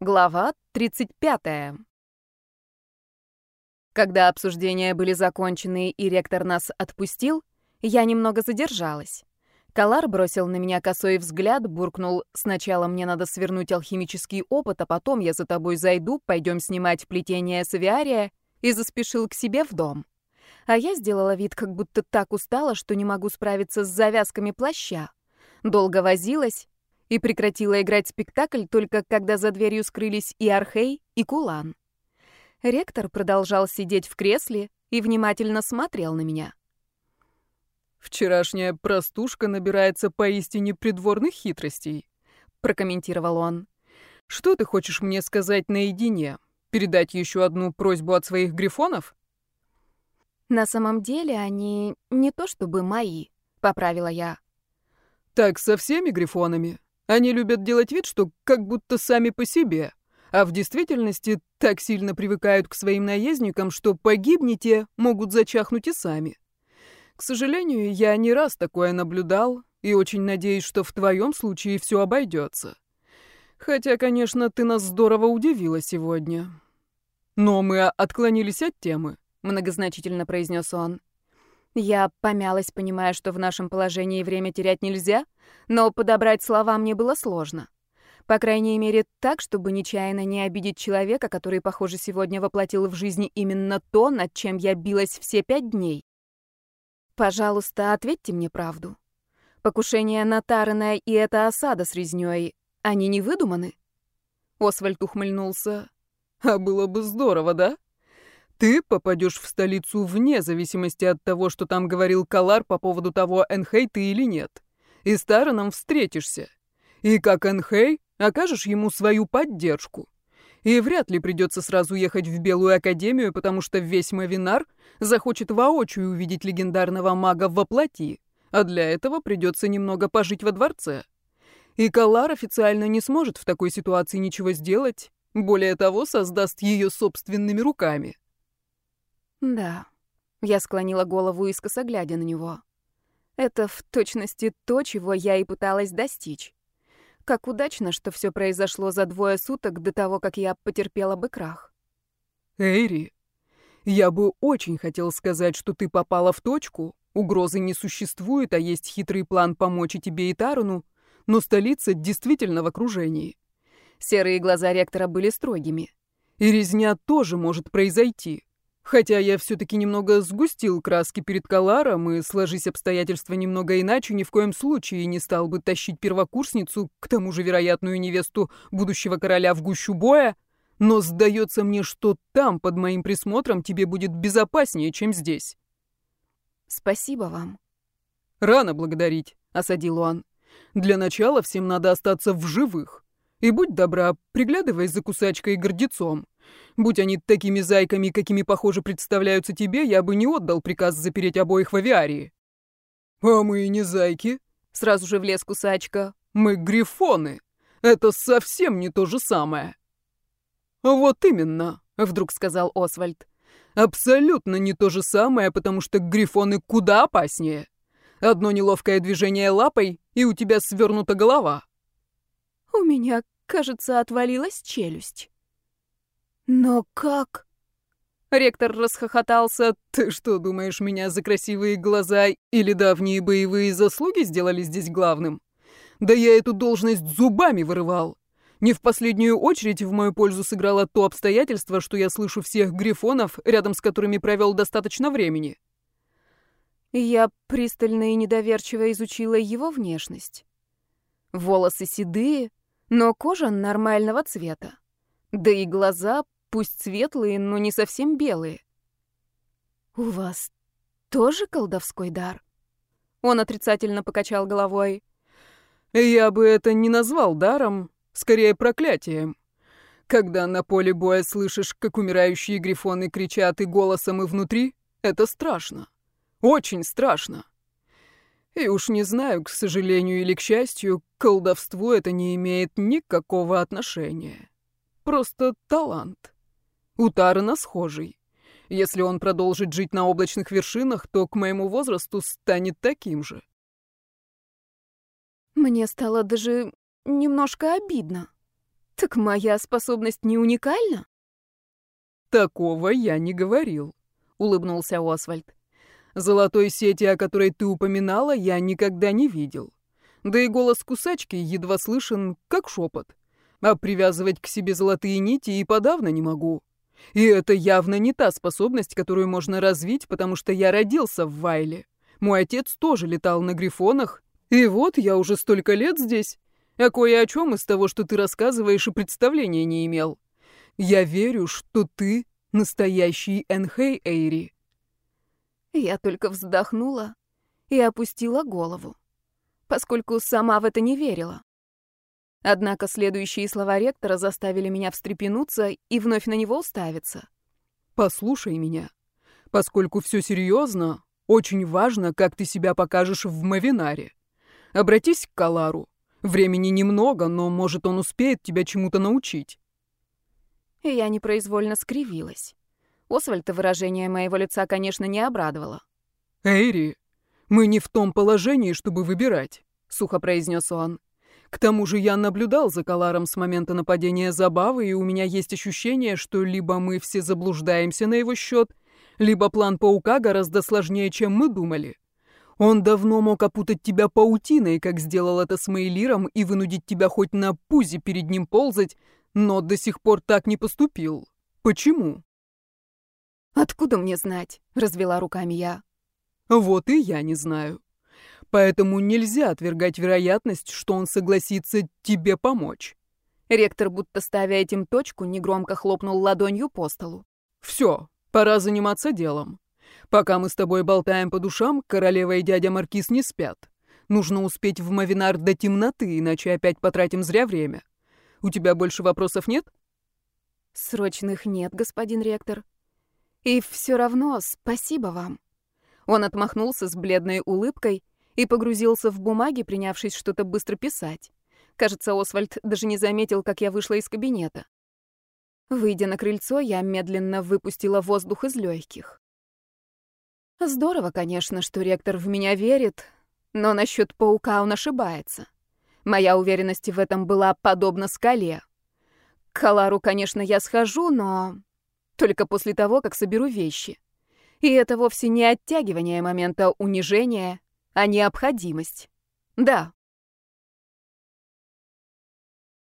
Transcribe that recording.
Глава 35. Когда обсуждения были закончены и ректор нас отпустил, я немного задержалась. Калар бросил на меня косой взгляд, буркнул «Сначала мне надо свернуть алхимический опыт, а потом я за тобой зайду, пойдем снимать плетение с авиария» и заспешил к себе в дом. А я сделала вид, как будто так устала, что не могу справиться с завязками плаща. Долго возилась, и прекратила играть спектакль только когда за дверью скрылись и Архей, и Кулан. Ректор продолжал сидеть в кресле и внимательно смотрел на меня. «Вчерашняя простушка набирается поистине придворных хитростей», — прокомментировал он. «Что ты хочешь мне сказать наедине? Передать еще одну просьбу от своих грифонов?» «На самом деле они не то чтобы мои», — поправила я. «Так со всеми грифонами?» Они любят делать вид, что как будто сами по себе, а в действительности так сильно привыкают к своим наездникам, что погибнете могут зачахнуть и сами. К сожалению, я не раз такое наблюдал и очень надеюсь, что в твоем случае все обойдется. Хотя, конечно, ты нас здорово удивила сегодня. Но мы отклонились от темы, многозначительно произнес он. Я помялась, понимая, что в нашем положении время терять нельзя, но подобрать слова мне было сложно. По крайней мере, так, чтобы нечаянно не обидеть человека, который, похоже, сегодня воплотил в жизни именно то, над чем я билась все пять дней. Пожалуйста, ответьте мне правду. Покушение на Тарана и эта осада с резнёй, они не выдуманы? Освальд ухмыльнулся. А было бы здорово, да? Ты попадешь в столицу вне зависимости от того, что там говорил Калар по поводу того, Энхей ты или нет. И с Тараном встретишься. И как Энхей окажешь ему свою поддержку. И вряд ли придется сразу ехать в Белую Академию, потому что весь Мавинар захочет воочию увидеть легендарного мага во плоти, а для этого придется немного пожить во дворце. И Калар официально не сможет в такой ситуации ничего сделать, более того, создаст ее собственными руками. Да. Я склонила голову искоса, глядя на него. Это в точности то, чего я и пыталась достичь. Как удачно, что все произошло за двое суток до того, как я потерпела бы крах. Эйри, я бы очень хотел сказать, что ты попала в точку. Угрозы не существует, а есть хитрый план помочь и тебе, и Таруну, но столица действительно в окружении. Серые глаза ректора были строгими. И резня тоже может произойти. Хотя я все-таки немного сгустил краски перед Каларом, и, сложись обстоятельства немного иначе, ни в коем случае не стал бы тащить первокурсницу, к тому же вероятную невесту будущего короля в гущу боя, но сдается мне, что там, под моим присмотром, тебе будет безопаснее, чем здесь. Спасибо вам. Рано благодарить, — осадил он. Для начала всем надо остаться в живых. И будь добра, приглядывай за кусачкой и гордецом. Будь они такими зайками, какими, похоже, представляются тебе, я бы не отдал приказ запереть обоих в авиарии. А мы и не зайки. Сразу же влез кусачка. Мы грифоны. Это совсем не то же самое. Вот именно, вдруг сказал Освальд. Абсолютно не то же самое, потому что грифоны куда опаснее. Одно неловкое движение лапой, и у тебя свернута голова. У меня, кажется, отвалилась челюсть. «Но как?» Ректор расхохотался. «Ты что, думаешь, меня за красивые глаза или давние боевые заслуги сделали здесь главным? Да я эту должность зубами вырывал. Не в последнюю очередь в мою пользу сыграло то обстоятельство, что я слышу всех грифонов, рядом с которыми провел достаточно времени». Я пристально и недоверчиво изучила его внешность. Волосы седые, но кожа нормального цвета. Да и глаза пусть светлые, но не совсем белые. «У вас тоже колдовской дар?» Он отрицательно покачал головой. «Я бы это не назвал даром, скорее проклятием. Когда на поле боя слышишь, как умирающие грифоны кричат и голосом, и внутри, это страшно. Очень страшно. И уж не знаю, к сожалению или к счастью, к колдовству это не имеет никакого отношения. Просто талант. У Тарана схожий. Если он продолжит жить на облачных вершинах, то к моему возрасту станет таким же. Мне стало даже немножко обидно. Так моя способность не уникальна? Такого я не говорил, улыбнулся Освальд. Золотой сети, о которой ты упоминала, я никогда не видел. Да и голос кусачки едва слышен, как шепот. А привязывать к себе золотые нити и подавно не могу. И это явно не та способность, которую можно развить, потому что я родился в Вайле. Мой отец тоже летал на грифонах, и вот я уже столько лет здесь, а кое о чем из того, что ты рассказываешь, и представления не имел. Я верю, что ты настоящий Энхей Эйри. Я только вздохнула и опустила голову, поскольку сама в это не верила. Однако следующие слова ректора заставили меня встрепенуться и вновь на него уставиться. «Послушай меня. Поскольку все серьезно, очень важно, как ты себя покажешь в Мавинаре. Обратись к Калару. Времени немного, но, может, он успеет тебя чему-то научить». Я непроизвольно скривилась. Освальда выражение моего лица, конечно, не обрадовало. «Эйри, мы не в том положении, чтобы выбирать», — сухо произнес он. К тому же я наблюдал за Каларом с момента нападения Забавы, и у меня есть ощущение, что либо мы все заблуждаемся на его счет, либо план паука гораздо сложнее, чем мы думали. Он давно мог опутать тебя паутиной, как сделал это с Мейлиром, и вынудить тебя хоть на пузе перед ним ползать, но до сих пор так не поступил. Почему? «Откуда мне знать?» — развела руками я. «Вот и я не знаю. Поэтому нельзя отвергать вероятность, что он согласится тебе помочь. Ректор, будто ставя этим точку, негромко хлопнул ладонью по столу. Все, пора заниматься делом. Пока мы с тобой болтаем по душам, королева и дядя Маркиз не спят. Нужно успеть в Мавинар до темноты, иначе опять потратим зря время. У тебя больше вопросов нет? Срочных нет, господин ректор. И все равно спасибо вам. Он отмахнулся с бледной улыбкой и погрузился в бумаги, принявшись что-то быстро писать. Кажется, Освальд даже не заметил, как я вышла из кабинета. Выйдя на крыльцо, я медленно выпустила воздух из легких. Здорово, конечно, что ректор в меня верит, но насчет паука он ошибается. Моя уверенность в этом была подобна скале. К Халару, конечно, я схожу, но только после того, как соберу вещи. И это вовсе не оттягивание момента унижения, а необходимость. Да,